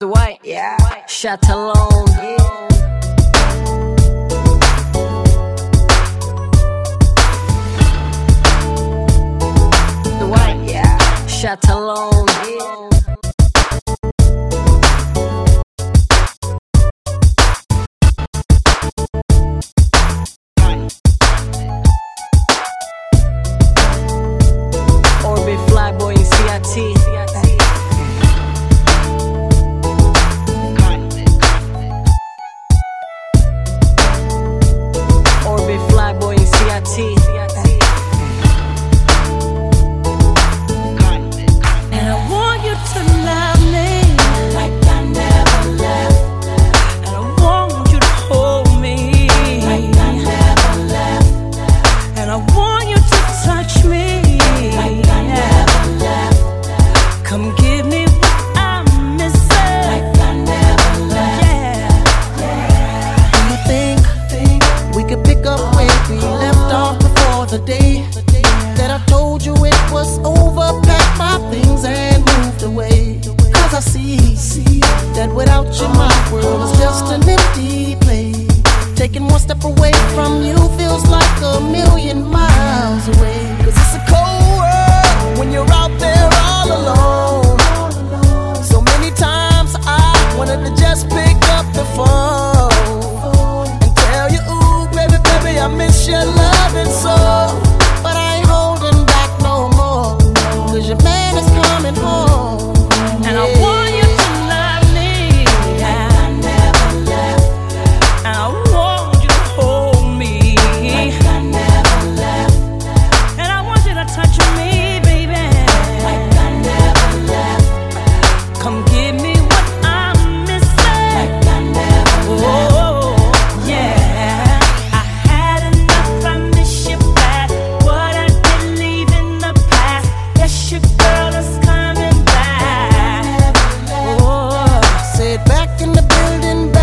the white. Yeah. Shut. Yeah. see that without you, my world is just an empty place. Taking one step away from you feels like a million in the building.